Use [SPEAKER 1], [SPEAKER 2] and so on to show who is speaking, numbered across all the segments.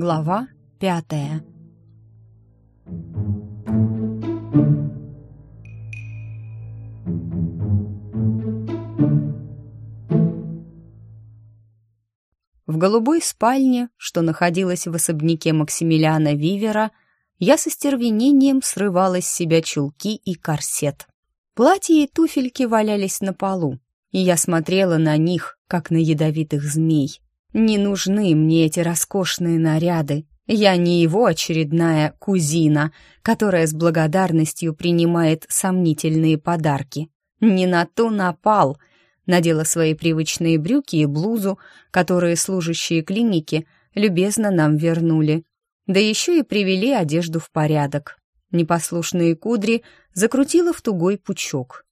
[SPEAKER 1] Глава пятая В голубой спальне, что находилась в особняке Максимилиана Вивера, я со стервенением срывала с себя чулки и корсет. Платье и туфельки валялись на полу, и я смотрела на них, как на ядовитых змей. Не нужны мне эти роскошные наряды. Я не его очередная кузина, которая с благодарностью принимает сомнительные подарки. Не на то напал — надела свои привычные брюки и блузу, которые служащие клиники любезно нам вернули. Да еще и привели одежду в порядок. Непослушные кудри закрутила в тугой пучок.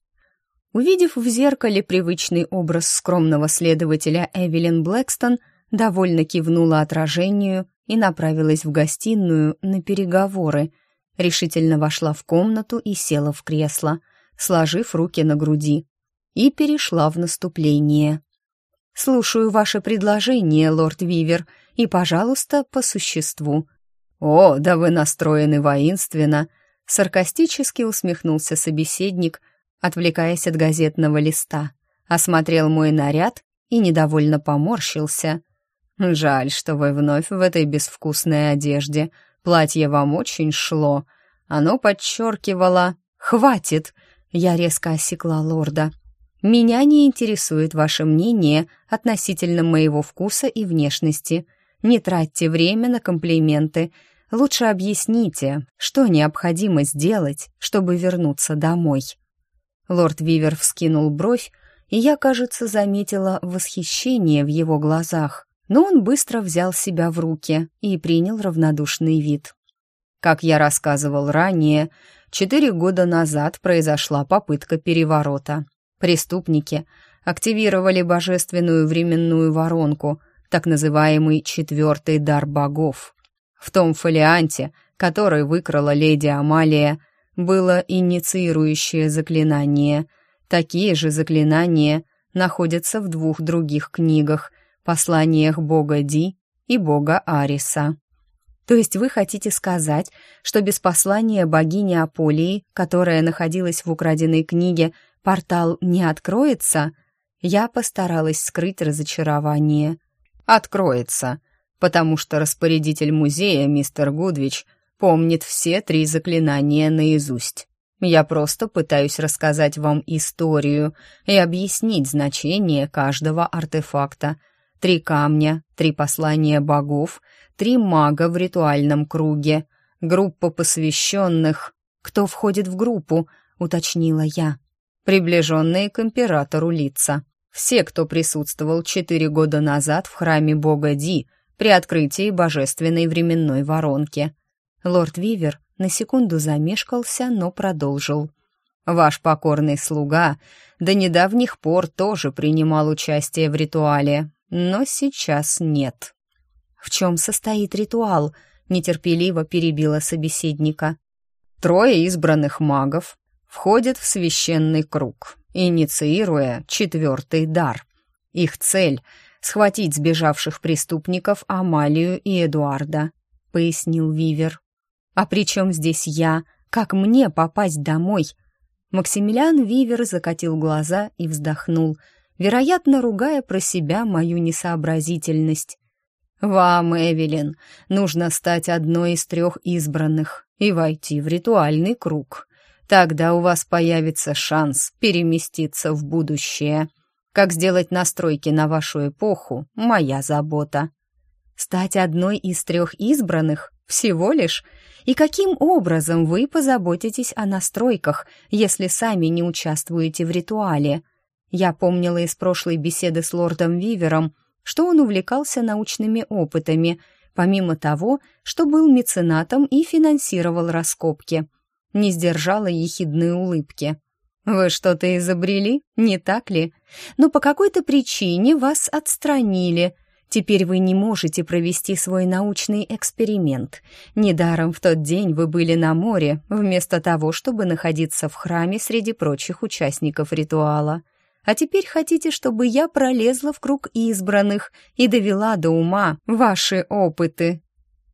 [SPEAKER 1] Увидев в зеркале привычный образ скромного следователя Эвелин Блэкстон, довольно кивнула отражению и направилась в гостиную на переговоры. Решительно вошла в комнату и села в кресло, сложив руки на груди и перешла в наступление. «Слушаю ваше предложение, лорд Вивер, и, пожалуйста, по существу». «О, да вы настроены воинственно!» — саркастически усмехнулся собеседник, отвлекаясь от газетного листа, осмотрел мой наряд и недовольно поморщился. «Жаль, что вы вновь в этой безвкусной одежде. Платье вам очень шло. Оно подчеркивало... Хватит!» Я резко осекла лорда. Меня не интересует ваше мнение относительно моего вкуса и внешности. Не тратьте время на комплименты. Лучше объясните, что необходимо сделать, чтобы вернуться домой». Лорд Вивер вскинул бровь, и я, кажется, заметила восхищение в его глазах, но он быстро взял себя в руки и принял равнодушный вид. Как я рассказывал ранее, четыре года назад произошла попытка переворота. Преступники активировали божественную временную воронку, так называемый четвертый дар богов. В том фолианте, который выкрала леди Амалия, было инициирующее заклинание. Такие же заклинания находятся в двух других книгах «Посланиях бога Ди» и бога Ариса. То есть вы хотите сказать, что без послания богини Аполии, которая находилась в украденной книге, портал не откроется, я постаралась скрыть разочарование. Откроется, потому что распорядитель музея, мистер Гудвич, помнит все три заклинания наизусть. Я просто пытаюсь рассказать вам историю и объяснить значение каждого артефакта. Три камня, три послания богов, три мага в ритуальном круге, группа посвященных. «Кто входит в группу?» — уточнила я приближенные к императору лица. Все, кто присутствовал четыре года назад в храме бога Ди при открытии божественной временной воронки. Лорд Вивер на секунду замешкался, но продолжил. «Ваш покорный слуга до недавних пор тоже принимал участие в ритуале, но сейчас нет». «В чем состоит ритуал?» — нетерпеливо перебила собеседника. «Трое избранных магов входят в священный круг, инициируя четвертый дар. Их цель — схватить сбежавших преступников Амалию и Эдуарда, — пояснил Вивер. «А при чем здесь я? Как мне попасть домой?» Максимилиан Вивер закатил глаза и вздохнул, вероятно, ругая про себя мою несообразительность. «Вам, Эвелин, нужно стать одной из трех избранных и войти в ритуальный круг. Тогда у вас появится шанс переместиться в будущее. Как сделать настройки на вашу эпоху — моя забота. Стать одной из трех избранных всего лишь? И каким образом вы позаботитесь о настройках, если сами не участвуете в ритуале? Я помнила из прошлой беседы с лордом Вивером, что он увлекался научными опытами, помимо того, что был меценатом и финансировал раскопки — не сдержала ехидной улыбки. «Вы что-то изобрели, не так ли? Но по какой-то причине вас отстранили. Теперь вы не можете провести свой научный эксперимент. Недаром в тот день вы были на море, вместо того, чтобы находиться в храме среди прочих участников ритуала. А теперь хотите, чтобы я пролезла в круг избранных и довела до ума ваши опыты?»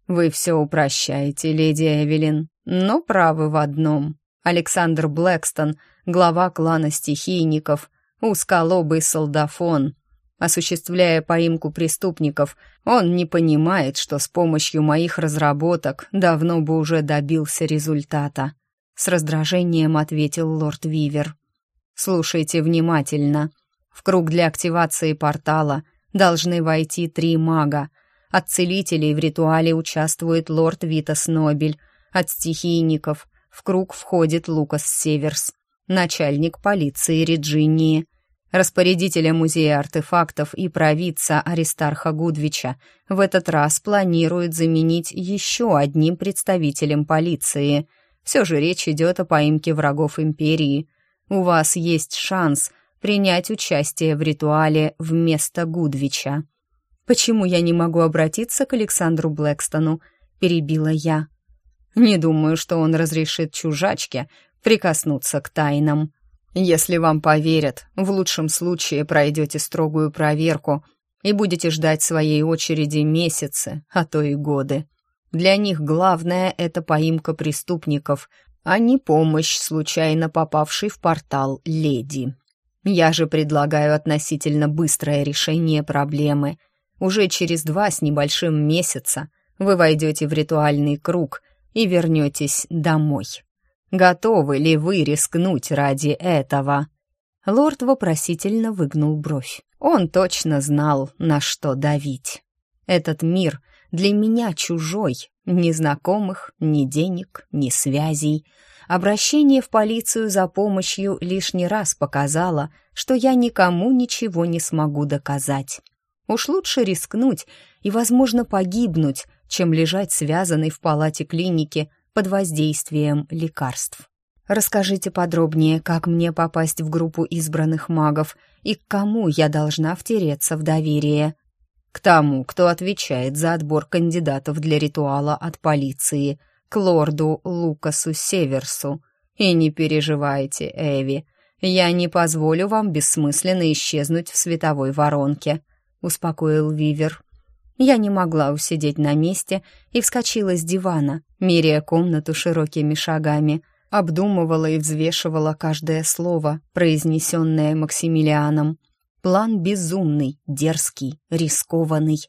[SPEAKER 1] Вы все упрощаете, леди Эвелин, но правы в одном. Александр Блэкстон, глава клана стихийников, узколобый солдафон. Осуществляя поимку преступников, он не понимает, что с помощью моих разработок давно бы уже добился результата. С раздражением ответил лорд Вивер. «Слушайте внимательно. В круг для активации портала должны войти три мага. От целителей в ритуале участвует лорд Витас Нобель, от стихийников в круг входит Лукас Северс, начальник полиции Реджинии, распорядителя музея артефактов и провидца Аристарха Гудвича в этот раз планирует заменить еще одним представителем полиции. Все же речь идет о поимке врагов империи. У вас есть шанс принять участие в ритуале вместо Гудвича. «Почему я не могу обратиться к Александру Блэкстону?» — перебила я. Не думаю, что он разрешит чужачке прикоснуться к тайнам. Если вам поверят, в лучшем случае пройдете строгую проверку и будете ждать своей очереди месяцы, а то и годы. Для них главное — это поимка преступников, а не помощь случайно попавшей в портал леди. Я же предлагаю относительно быстрое решение проблемы. Уже через два с небольшим месяца вы войдете в ритуальный круг — и вернетесь домой. Готовы ли вы рискнуть ради этого?» Лорд вопросительно выгнул бровь. Он точно знал, на что давить. «Этот мир для меня чужой, ни знакомых, ни денег, ни связей. Обращение в полицию за помощью лишний раз показало, что я никому ничего не смогу доказать. Уж лучше рискнуть и, возможно, погибнуть, чем лежать связанной в палате клиники под воздействием лекарств. Расскажите подробнее, как мне попасть в группу избранных магов и к кому я должна втереться в доверие. К тому, кто отвечает за отбор кандидатов для ритуала от полиции, к лорду Лукасу Северсу. И не переживайте, Эви, я не позволю вам бессмысленно исчезнуть в световой воронке успокоил Вивер. Я не могла усидеть на месте и вскочила с дивана, меряя комнату широкими шагами, обдумывала и взвешивала каждое слово, произнесенное Максимилианом. План безумный, дерзкий, рискованный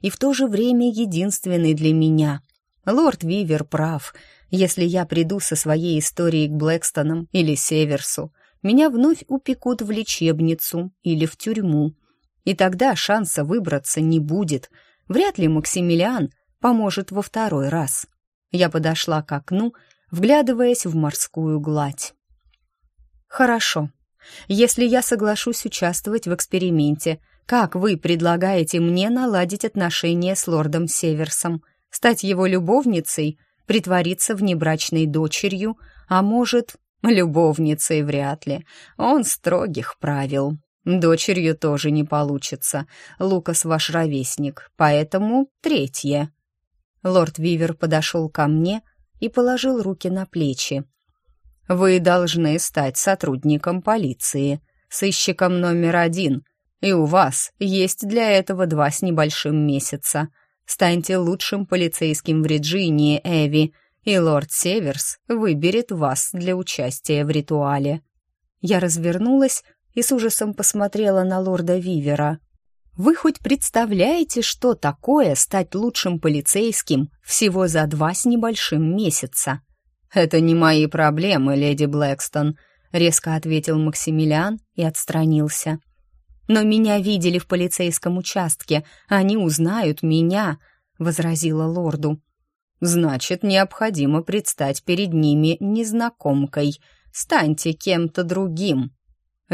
[SPEAKER 1] и в то же время единственный для меня. Лорд Вивер прав. Если я приду со своей историей к Блэкстонам или Северсу, меня вновь упекут в лечебницу или в тюрьму, и тогда шанса выбраться не будет. Вряд ли Максимилиан поможет во второй раз. Я подошла к окну, вглядываясь в морскую гладь. «Хорошо. Если я соглашусь участвовать в эксперименте, как вы предлагаете мне наладить отношения с лордом Северсом, стать его любовницей, притвориться внебрачной дочерью, а может, любовницей вряд ли. Он строгих правил. Дочерью тоже не получится. Лукас ваш ровесник, поэтому третье. Лорд Вивер подошел ко мне и положил руки на плечи. Вы должны стать сотрудником полиции, сыщиком номер один, и у вас есть для этого два с небольшим месяца. Станьте лучшим полицейским в Вирджинии, Эви, и лорд Северс выберет вас для участия в ритуале. Я развернулась и с ужасом посмотрела на лорда Вивера. «Вы хоть представляете, что такое стать лучшим полицейским всего за два с небольшим месяца?» «Это не мои проблемы, леди Блэкстон», — резко ответил Максимилиан и отстранился. «Но меня видели в полицейском участке, они узнают меня», — возразила лорду. «Значит, необходимо предстать перед ними незнакомкой. Станьте кем-то другим»,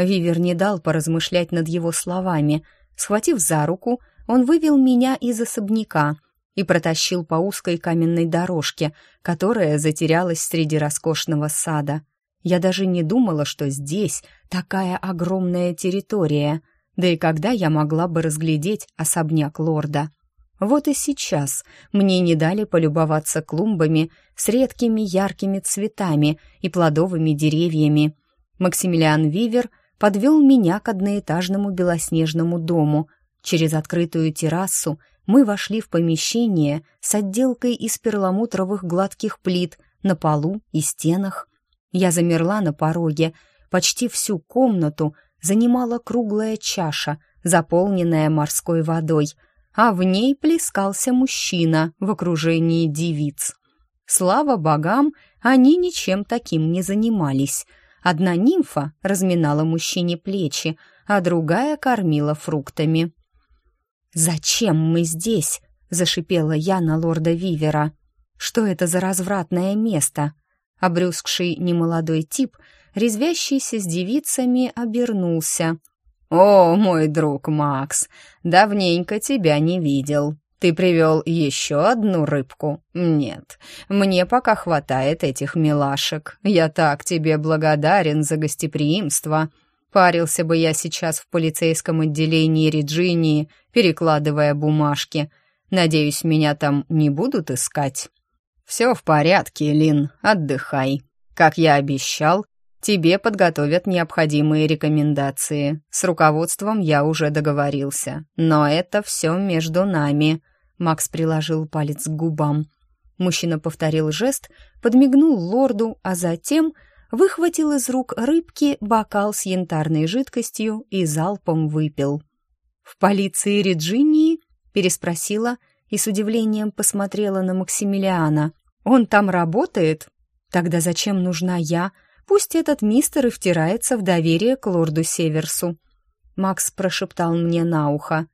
[SPEAKER 1] Вивер не дал поразмышлять над его словами. Схватив за руку, он вывел меня из особняка и протащил по узкой каменной дорожке, которая затерялась среди роскошного сада. Я даже не думала, что здесь такая огромная территория, да и когда я могла бы разглядеть особняк лорда. Вот и сейчас мне не дали полюбоваться клумбами с редкими яркими цветами и плодовыми деревьями. Максимилиан Вивер подвел меня к одноэтажному белоснежному дому. Через открытую террасу Мы вошли в помещение с отделкой из перламутровых гладких плит на полу и стенах. Я замерла на пороге. Почти всю комнату занимала круглая чаша, заполненная морской водой, а в ней плескался мужчина в окружении девиц. Слава богам, они ничем таким не занимались. Одна нимфа разминала мужчине плечи, а другая кормила фруктами. «Зачем мы здесь?» — зашипела я на лорда Вивера. «Что это за развратное место?» Обрюзгший немолодой тип, резвящийся с девицами, обернулся. «О, мой друг Макс, давненько тебя не видел. Ты привел еще одну рыбку? Нет, мне пока хватает этих милашек. Я так тебе благодарен за гостеприимство. Парился бы я сейчас в полицейском отделении Реджинии, перекладывая бумажки. Надеюсь, меня там не будут искать. Все в порядке, Лин, отдыхай. Как я обещал, тебе подготовят необходимые рекомендации. С руководством я уже договорился. Но это все между нами. Макс приложил палец к губам. Мужчина повторил жест, подмигнул лорду, а затем выхватил из рук рыбки бокал с янтарной жидкостью и залпом выпил. «В полиции Реджинии?» — переспросила и с удивлением посмотрела на Максимилиана. «Он там работает? Тогда зачем нужна я? Пусть этот мистер и втирается в доверие к лорду Северсу». Макс прошептал мне на ухо.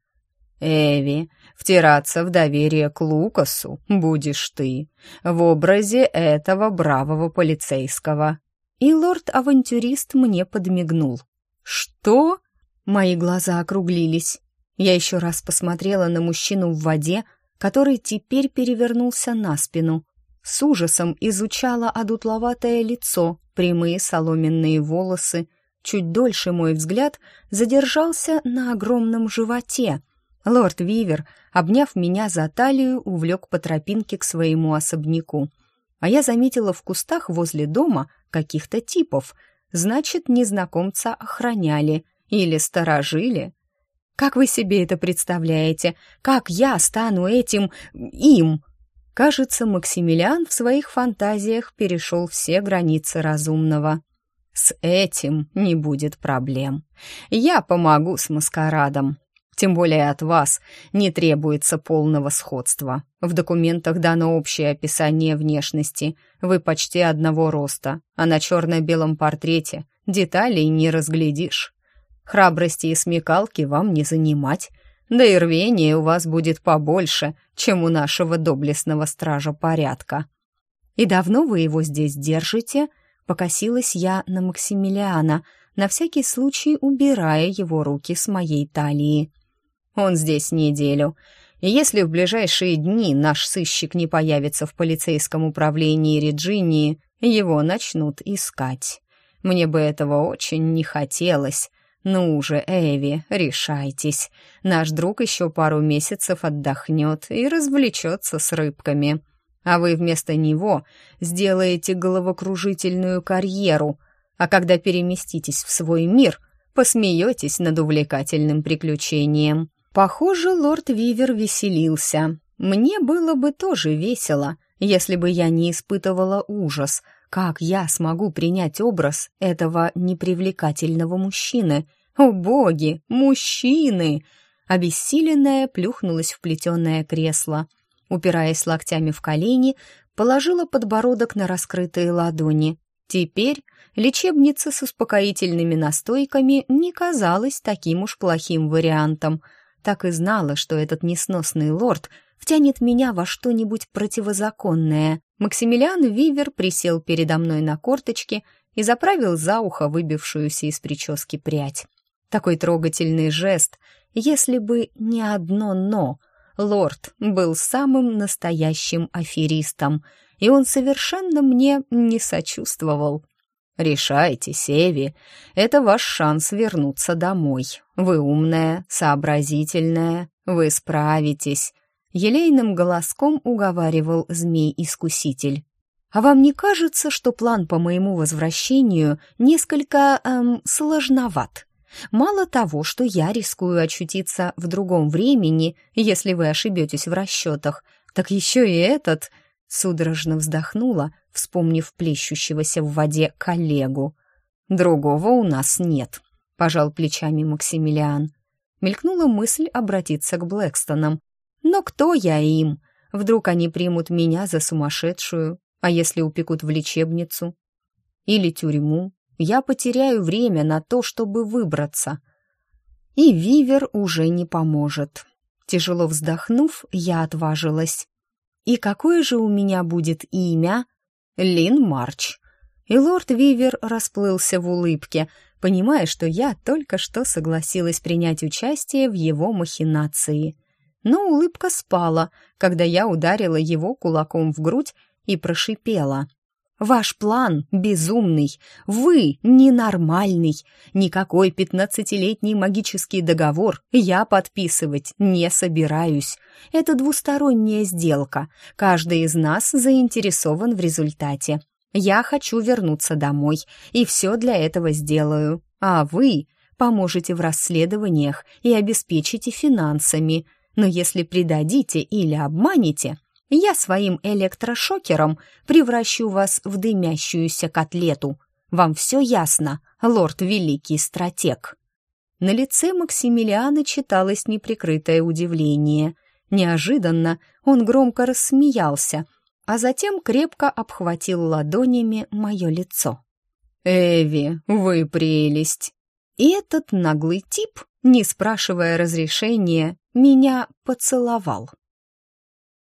[SPEAKER 1] «Эви, втираться в доверие к Лукасу будешь ты, в образе этого бравого полицейского и лорд-авантюрист мне подмигнул. «Что?» Мои глаза округлились. Я еще раз посмотрела на мужчину в воде, который теперь перевернулся на спину. С ужасом изучала одутловатое лицо, прямые соломенные волосы. Чуть дольше мой взгляд задержался на огромном животе. Лорд Вивер, обняв меня за талию, увлек по тропинке к своему особняку — а я заметила в кустах возле дома каких-то типов. Значит, незнакомца охраняли или сторожили. Как вы себе это представляете? Как я стану этим... им? Кажется, Максимилиан в своих фантазиях перешел все границы разумного. С этим не будет проблем. Я помогу с маскарадом. Тем более от вас не требуется полного сходства. В документах дано общее описание внешности. Вы почти одного роста, а на черно-белом портрете деталей не разглядишь. Храбрости и смекалки вам не занимать, да и рвения у вас будет побольше, чем у нашего доблестного стража порядка. И давно вы его здесь держите? Покосилась я на Максимилиана, на всякий случай убирая его руки с моей талии. Он здесь неделю. И если в ближайшие дни наш сыщик не появится в полицейском управлении Реджинии, его начнут искать. Мне бы этого очень не хотелось. Ну же, Эви, решайтесь. Наш друг еще пару месяцев отдохнет и развлечется с рыбками. А вы вместо него сделаете головокружительную карьеру, а когда переместитесь в свой мир, посмеетесь над увлекательным приключением. Похоже, лорд Вивер веселился. Мне было бы тоже весело, если бы я не испытывала ужас. Как я смогу принять образ этого непривлекательного мужчины? О боги, мужчины! Обессиленная плюхнулась в плетеное кресло. Упираясь локтями в колени, положила подбородок на раскрытые ладони. Теперь лечебница с успокоительными настойками не казалась таким уж плохим вариантом — так и знала, что этот несносный лорд втянет меня во что-нибудь противозаконное. Максимилиан Вивер присел передо мной на корточки и заправил за ухо выбившуюся из прически прядь. Такой трогательный жест, если бы не одно «но». Лорд был самым настоящим аферистом, и он совершенно мне не сочувствовал. «Решайте, Севи, это ваш шанс вернуться домой. Вы умная, сообразительная, вы справитесь», — елейным голоском уговаривал змей-искуситель. «А вам не кажется, что план по моему возвращению несколько, эм, сложноват? Мало того, что я рискую очутиться в другом времени, если вы ошибетесь в расчетах, так еще и этот...» Судорожно вздохнула, вспомнив плещущегося в воде коллегу. «Другого у нас нет», — пожал плечами Максимилиан. Мелькнула мысль обратиться к Блэкстонам. «Но кто я им? Вдруг они примут меня за сумасшедшую, а если упекут в лечебницу? Или тюрьму? Я потеряю время на то, чтобы выбраться. И Вивер уже не поможет». Тяжело вздохнув, я отважилась. «И какое же у меня будет имя?» «Лин Марч», и лорд Вивер расплылся в улыбке, понимая, что я только что согласилась принять участие в его махинации. Но улыбка спала, когда я ударила его кулаком в грудь и прошипела. «Ваш план безумный, вы ненормальный. Никакой пятнадцатилетний магический договор я подписывать не собираюсь. Это двусторонняя сделка, каждый из нас заинтересован в результате. Я хочу вернуться домой и все для этого сделаю. А вы поможете в расследованиях и обеспечите финансами. Но если предадите или обманете, я своим электрошокером превращу вас в дымящуюся котлету. Вам все ясно, лорд Великий Стратег?» На лице Максимилиана читалось неприкрытое удивление. Неожиданно он громко рассмеялся, а затем крепко обхватил ладонями мое лицо. «Эви, вы прелесть!» И этот наглый тип, не спрашивая разрешения, меня поцеловал.